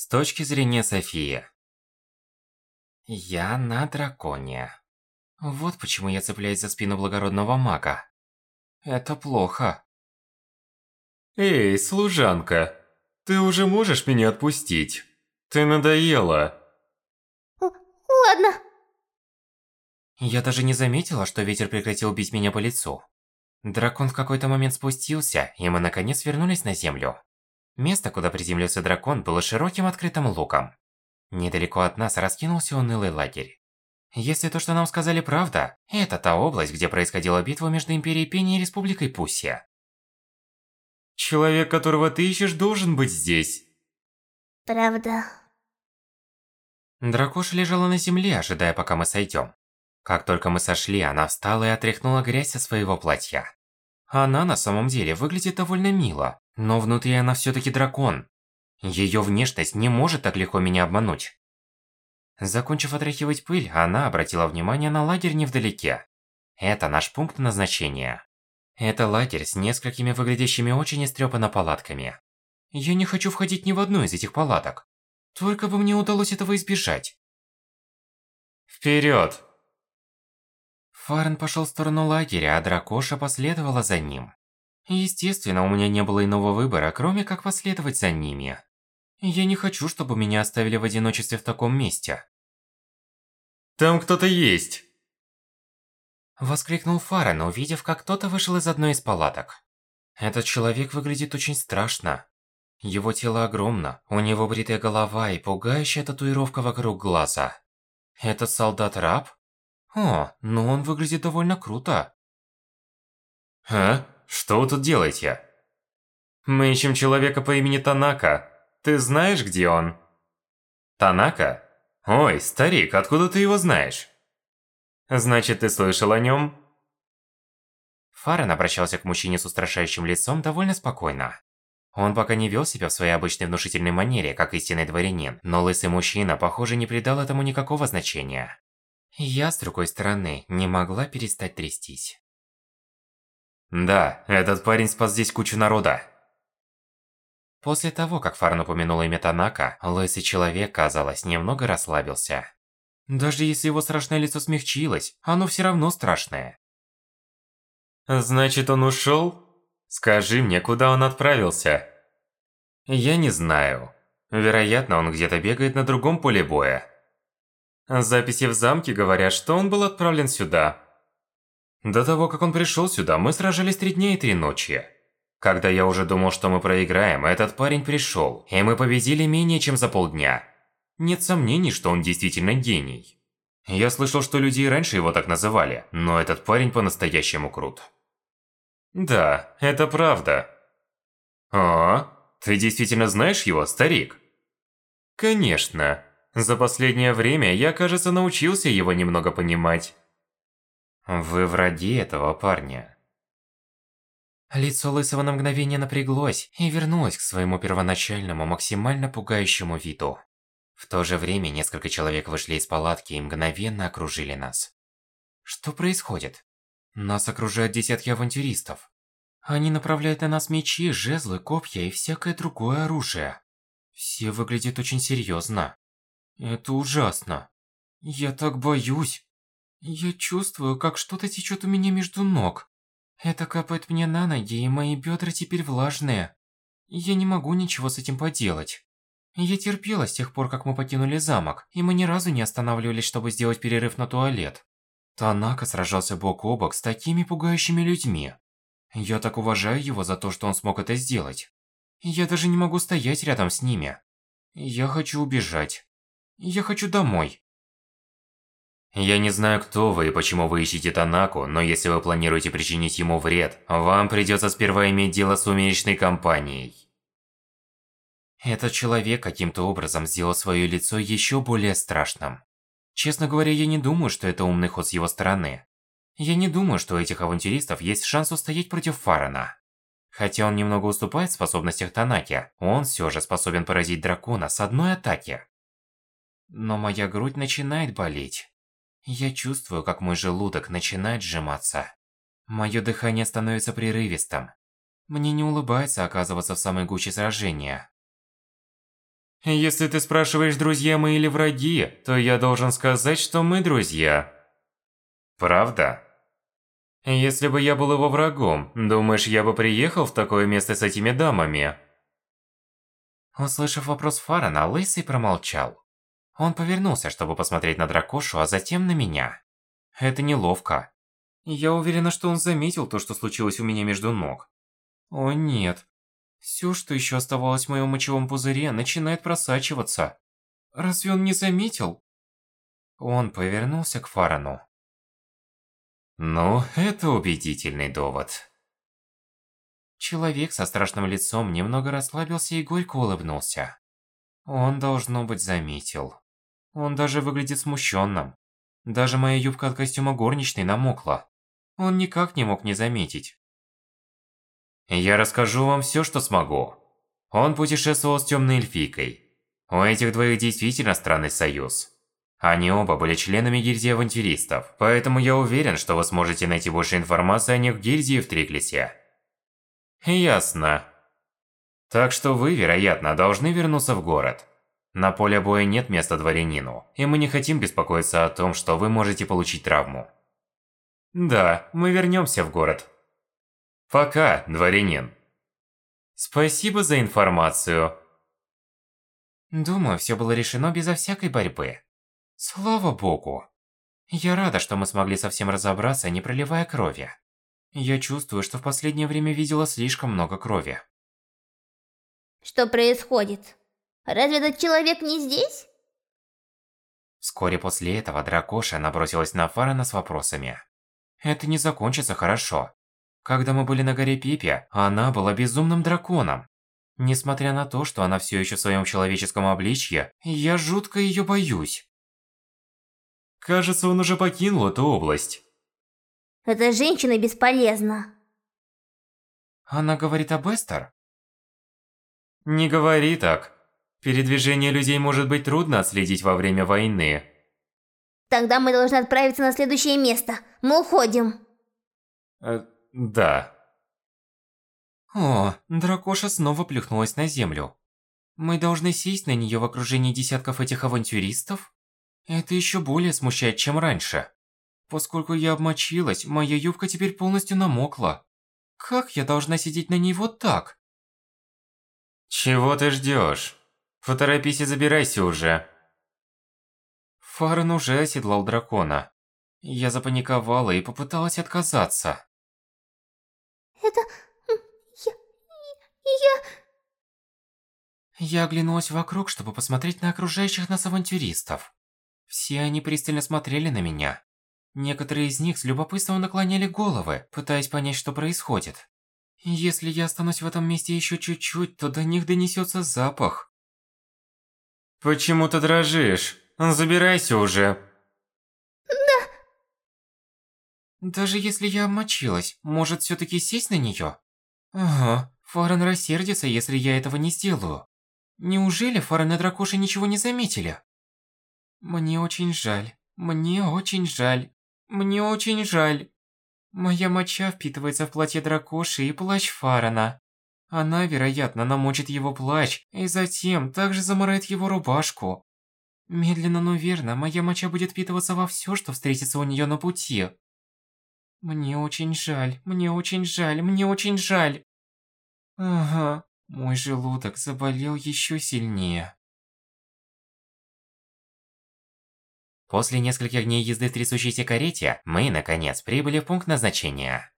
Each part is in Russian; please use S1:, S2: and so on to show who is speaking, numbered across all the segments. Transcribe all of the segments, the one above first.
S1: С точки зрения Софии. Я на драконе. Вот почему я цепляюсь за спину благородного мага. Это плохо.
S2: Эй, служанка, ты уже можешь меня отпустить? Ты надоела.
S3: Ладно.
S1: Я даже не заметила, что ветер прекратил бить меня по лицу. Дракон в какой-то момент спустился, и мы наконец вернулись на землю. Место, куда приземлился дракон, было широким открытым луком. Недалеко от нас раскинулся унылый лагерь. Если то, что нам сказали, правда, это та область, где происходила битва между Империей Пенни и Республикой Пуссия.
S2: Человек, которого ты ищешь, должен быть здесь.
S3: Правда.
S1: Дракоша лежала на земле, ожидая, пока мы сойдем. Как только мы сошли, она встала и отряхнула грязь со своего платья. Она на самом деле выглядит довольно мило, но внутри она все-таки дракон. Ее внешность не может так легко меня обмануть. Закончив отряхивать пыль, она обратила внимание на лагерь невдалеке. Это наш пункт назначения. Это лагерь с несколькими выглядящими очень истрепанно палатками. Я не хочу входить ни в одну из этих палаток. Только бы мне удалось этого избежать.
S2: Вперед!
S1: Фарен пошел в сторону лагеря, а Дракоша последовала за ним. Естественно, у меня не было иного выбора, кроме как последовать за ними. Я не хочу, чтобы меня оставили в одиночестве в таком месте.
S2: Там кто-то есть.
S1: Воскликнул Фарен, увидев, как кто-то вышел из одной из палаток. Этот человек выглядит очень страшно. Его тело огромно, у него бритая голова и пугающая татуировка вокруг глаза. Этот солдат-раб? О, ну он выглядит довольно круто.
S2: А? Что вы тут делаете? Мы ищем человека по имени Танака. Ты знаешь, где он? Танака? Ой, старик, откуда ты его знаешь? Значит, ты слышал о нем?
S1: Фарен обращался к мужчине с устрашающим лицом довольно спокойно. Он пока не вел себя в своей обычной внушительной манере, как истинный дворянин, но лысый мужчина, похоже, не придал этому никакого значения. Я, с другой стороны, не могла перестать трястись.
S2: Да, этот парень спас здесь кучу народа.
S1: После того, как Фарн упомянул имя Танака, лысый человек, казалось, немного расслабился. Даже если его страшное лицо смягчилось, оно все равно страшное.
S2: Значит, он ушел? Скажи мне, куда он отправился? Я не знаю. Вероятно, он где-то бегает на другом поле боя. Записи в замке говорят, что он был отправлен сюда. До того, как он пришел сюда, мы сражались три дня и три ночи. Когда я уже думал, что мы проиграем, этот парень пришел, и мы победили менее чем за полдня. Нет сомнений, что он действительно гений. Я слышал, что люди раньше его так называли, но этот парень по-настоящему крут. Да, это правда. О, ты действительно знаешь его, старик? Конечно. За последнее время я, кажется, научился его немного понимать. Вы враги этого парня.
S1: Лицо Лысого на мгновение напряглось и вернулось к своему первоначальному, максимально пугающему виду. В то же время несколько человек вышли из палатки и мгновенно окружили нас. Что происходит? Нас окружают десятки авантюристов. Они направляют на нас мечи, жезлы, копья и всякое другое оружие. Все выглядят очень серьезно. Это ужасно. Я так боюсь. Я чувствую, как что-то течет у меня между ног. Это капает мне на ноги, и мои бедра теперь влажные. Я не могу ничего с этим поделать. Я терпела с тех пор, как мы покинули замок, и мы ни разу не останавливались, чтобы сделать перерыв на туалет. Танака сражался бок о бок с такими пугающими людьми. Я так уважаю его за то, что он смог это сделать. Я даже не могу стоять рядом с ними. Я хочу убежать. Я хочу домой.
S2: Я не знаю, кто вы и почему вы ищете Танаку, но если вы планируете причинить ему вред, вам придется сперва иметь дело с сумеречной компанией.
S1: Этот человек каким-то образом сделал свое лицо еще более страшным. Честно говоря, я не думаю, что это умный ход с его стороны. Я не думаю, что у этих авантюристов есть шанс устоять против Фарана. Хотя он немного уступает в способностях Танаки, он все же способен поразить дракона с одной атаки. Но моя грудь начинает болеть. Я чувствую, как мой желудок начинает сжиматься. Мое дыхание становится прерывистым. Мне не улыбается оказываться в самой гуще сражения.
S2: Если ты спрашиваешь, друзья мы или враги, то я должен сказать, что мы друзья. Правда? Если бы я был его врагом, думаешь, я бы приехал в такое место с этими дамами?
S1: Услышав вопрос Фарана, Лысый промолчал. Он повернулся, чтобы посмотреть на Дракошу, а затем на меня. Это неловко. Я уверена, что он заметил то, что случилось у меня между ног. О нет. Все, что еще оставалось в моем мочевом пузыре, начинает просачиваться. Разве он не заметил? Он повернулся к Фарану.
S2: Ну, это убедительный довод.
S1: Человек со страшным лицом немного расслабился и горько улыбнулся. Он, должно быть, заметил. Он даже выглядит смущенным. Даже моя юбка от костюма горничной намокла. Он никак не мог не заметить.
S2: Я расскажу вам все, что смогу. Он путешествовал с темной эльфийкой. У этих двоих действительно странный союз. Они оба были членами гильдии авантюристов, поэтому я уверен, что вы сможете найти больше информации о них в гильдии в Триклисе. Ясно. Так что вы, вероятно, должны вернуться в город. На поле боя нет места дворянину, и мы не хотим беспокоиться о том, что вы можете получить травму. Да, мы вернемся в город. Пока, дворянин. Спасибо за информацию.
S1: Думаю, все было решено безо всякой борьбы. Слава богу. Я рада, что мы смогли совсем разобраться, не проливая крови. Я чувствую, что в последнее время видела слишком много крови.
S3: Что происходит? Разве этот человек не здесь?
S1: Вскоре после этого Дракоша набросилась на Фарана с вопросами. Это не закончится хорошо. Когда мы были на горе Пипи, она была безумным драконом. Несмотря на то, что она все еще в своем человеческом обличье, я жутко ее боюсь.
S2: Кажется, он уже покинул эту область.
S3: Эта женщина бесполезна.
S1: Она говорит об Эстер?
S2: Не говори так. Передвижение людей может быть трудно отследить во время войны.
S3: Тогда мы должны отправиться на следующее место. Мы уходим.
S2: Э, да.
S1: О, дракоша снова плюхнулась на землю. Мы должны сесть на нее в окружении десятков этих авантюристов? Это еще более смущает, чем раньше. Поскольку я обмочилась, моя юбка теперь полностью намокла. Как я должна сидеть на ней вот так?
S2: Чего ты ждешь? Поторопись и забирайся уже.
S1: Фарен уже оседлал дракона. Я запаниковала и попыталась отказаться.
S3: Это... Я... Я...
S1: Я оглянулась вокруг, чтобы посмотреть на окружающих нас авантюристов. Все они пристально смотрели на меня. Некоторые из них с любопытством наклоняли головы, пытаясь понять, что происходит. Если я останусь в этом месте еще чуть-чуть, то до них донесется запах.
S2: Почему ты дрожишь? Забирайся уже.
S3: Да.
S1: Даже если я обмочилась, может все-таки сесть на нее? Ага, Фарен рассердится, если я этого не сделаю. Неужели Фарен и Дракоши ничего не заметили? Мне очень жаль. Мне очень жаль. Мне очень жаль. Моя моча впитывается в платье Дракоши и плащ Фарана. Она, вероятно, намочит его плащ и затем также замарает его рубашку. Медленно, но верно, моя моча будет впитываться во всё, что встретится у неё на пути. Мне очень жаль, мне очень жаль, мне очень жаль. Ага, мой желудок заболел ещё сильнее. После нескольких дней езды в трясущейся карете, мы, наконец, прибыли в пункт назначения.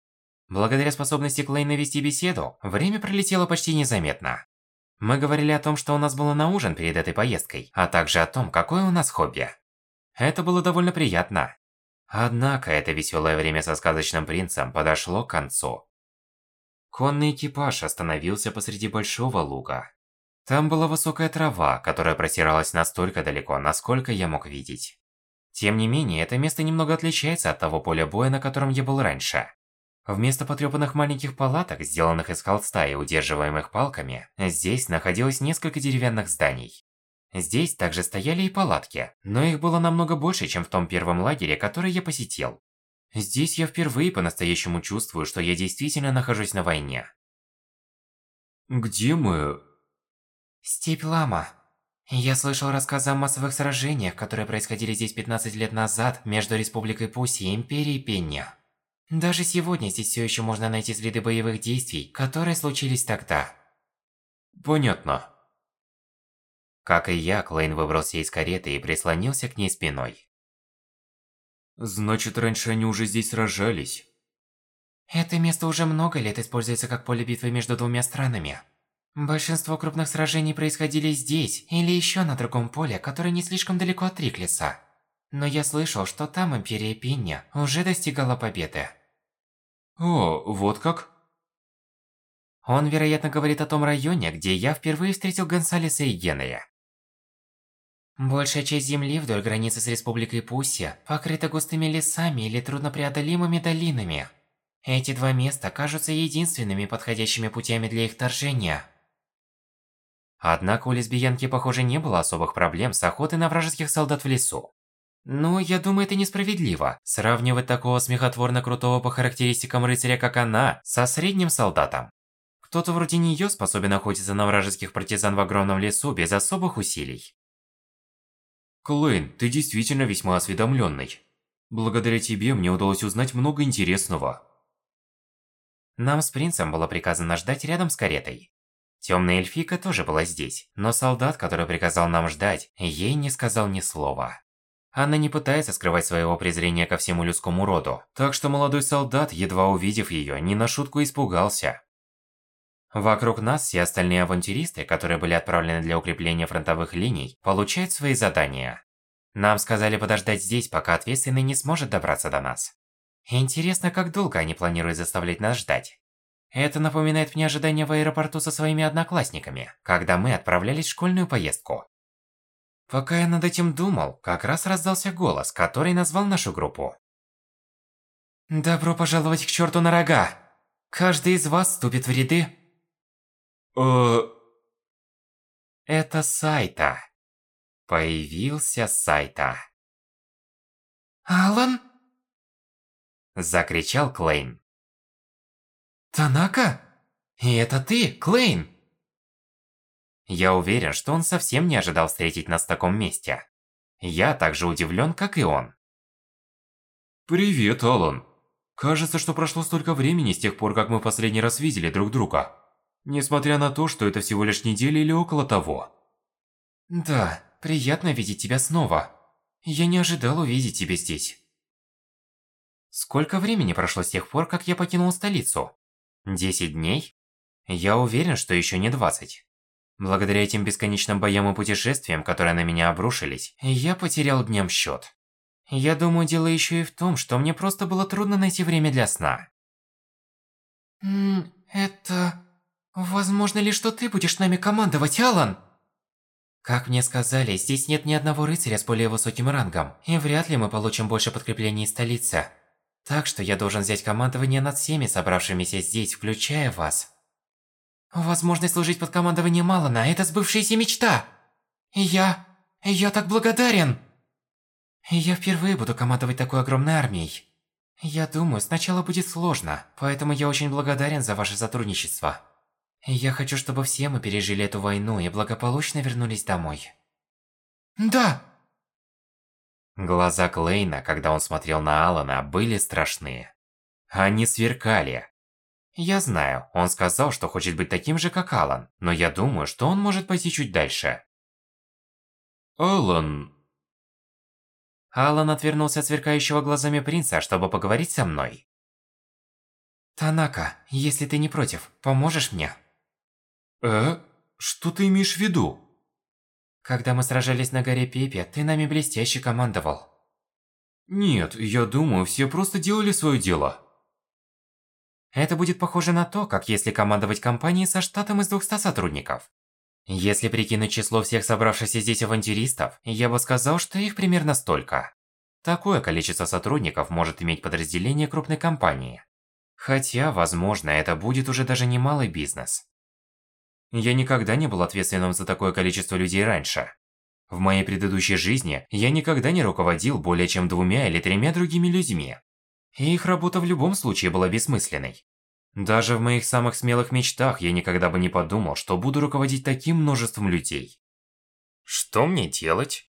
S1: Благодаря способности Клейна вести беседу, время пролетело почти незаметно. Мы говорили о том, что у нас было на ужин перед этой поездкой, а также о том, какое у нас хобби. Это было довольно приятно. Однако это веселое время со сказочным принцем подошло к концу. Конный экипаж остановился посреди большого луга. Там была высокая трава, которая простиралась настолько далеко, насколько я мог видеть. Тем не менее, это место немного отличается от того поля боя, на котором я был раньше. Вместо потрёпанных маленьких палаток, сделанных из холста и удерживаемых палками, здесь находилось несколько деревянных зданий. Здесь также стояли и палатки, но их было намного больше, чем в том первом лагере, который я посетил. Здесь я впервые по-настоящему чувствую, что я действительно нахожусь на войне.
S2: Где мы?
S1: Степь Лама. Я слышал рассказы о массовых сражениях, которые происходили здесь 15 лет назад между Республикой Пусси и Империей Пенья. Даже сегодня здесь все еще можно найти следы боевых действий, которые случились тогда.
S2: Понятно.
S1: Как и я, Клейн выбрался из кареты и прислонился к ней спиной.
S2: Значит, раньше они уже здесь сражались.
S1: Это место уже много лет используется как поле битвы между двумя странами. Большинство крупных сражений происходили здесь или еще на другом поле, которое не слишком далеко от Триклиса. Но я слышал, что там Империя Пинья уже достигала победы.
S2: О, вот как?
S1: Он, вероятно, говорит о том районе, где я впервые встретил Гонсалеса и Генея. Большая часть земли вдоль границы с Республикой Пуссия покрыта густыми лесами или труднопреодолимыми долинами. Эти два места кажутся единственными подходящими путями для их вторжения. Однако у лесбиянки, похоже, не было особых проблем с охотой на вражеских солдат в лесу. Ну, я думаю, это несправедливо, сравнивать такого смехотворно крутого по характеристикам рыцаря, как она, со средним солдатом. Кто-то вроде неё способен охотиться на вражеских партизан в огромном лесу без особых усилий.
S2: Клейн, ты действительно весьма осведомленный. Благодаря тебе мне удалось узнать много интересного.
S1: Нам с принцем было приказано ждать рядом с каретой. Темная эльфика тоже была здесь, но солдат, который приказал нам ждать, ей не сказал ни слова. Она не пытается скрывать своего презрения ко всему людскому роду, так что молодой солдат, едва увидев ее, не на шутку испугался. Вокруг нас все остальные авантюристы, которые были отправлены для укрепления фронтовых линий, получают свои задания. Нам сказали подождать здесь, пока ответственный не сможет добраться до нас. Интересно, как долго они планируют заставлять нас ждать. Это напоминает мне ожидание в аэропорту со своими одноклассниками, когда мы отправлялись в школьную поездку. Пока я над этим думал, как раз раздался голос, который назвал нашу группу. «Добро пожаловать к черту на рога! Каждый из вас вступит в ряды...»
S2: Э...
S1: Это Сайта. Появился Сайта. «Алан?» Закричал Клейн. «Танака? И это ты, Клейн?» Я уверен, что он совсем не ожидал встретить нас в таком месте. Я так же удивлен, как и он.
S2: Привет, Алан. Кажется, что прошло столько времени с тех пор, как мы в последний раз видели друг друга. Несмотря на то, что это всего лишь неделя или около того.
S1: Да, приятно видеть тебя снова. Я не ожидал увидеть тебя здесь. Сколько времени прошло с тех пор, как я покинул столицу? Десять дней? Я уверен, что еще не двадцать. Благодаря этим бесконечным боям и путешествиям, которые на меня обрушились, я потерял дням счет. Я думаю, дело еще и в том, что мне просто было трудно найти время для сна. Это... Возможно ли, что ты будешь нами командовать, Алан? Как мне сказали, здесь нет ни одного рыцаря с более высоким рангом, и вряд ли мы получим больше подкреплений из столицы. Так что я должен взять командование над всеми собравшимися здесь, включая вас. Возможность служить под командованием Алана – это сбывшаяся мечта. И я... я так благодарен. Я впервые буду командовать такой огромной армией. Я думаю, сначала будет сложно, поэтому я очень благодарен за ваше сотрудничество. Я хочу, чтобы все мы пережили эту войну и благополучно вернулись домой. Да! Глаза Клейна, когда он смотрел на Алана, были страшные. Они сверкали, я знаю, он сказал, что хочет быть таким же, как Алан, но я думаю, что он может пойти чуть дальше.
S2: Алан...
S1: Алан отвернулся от сверкающего глазами принца, чтобы поговорить со мной. Танака, если ты не против, поможешь мне?
S2: Э? Что ты имеешь в виду?
S1: Когда мы сражались на горе Пепе, ты нами блестяще командовал.
S2: Нет, я думаю, все просто делали свое дело.
S1: Это будет похоже на то, как если командовать компанией со штатом из 200 сотрудников. Если прикинуть число всех собравшихся здесь авантюристов, я бы сказал, что их примерно столько. Такое количество сотрудников может иметь подразделение крупной компании. Хотя, возможно, это будет уже даже немалый бизнес. Я никогда не был ответственным за такое количество людей раньше. В моей предыдущей жизни я никогда не руководил более чем двумя или тремя другими людьми. И их работа в любом случае была бессмысленной. Даже в моих самых смелых мечтах я никогда бы не подумал, что буду руководить таким множеством людей. Что мне делать?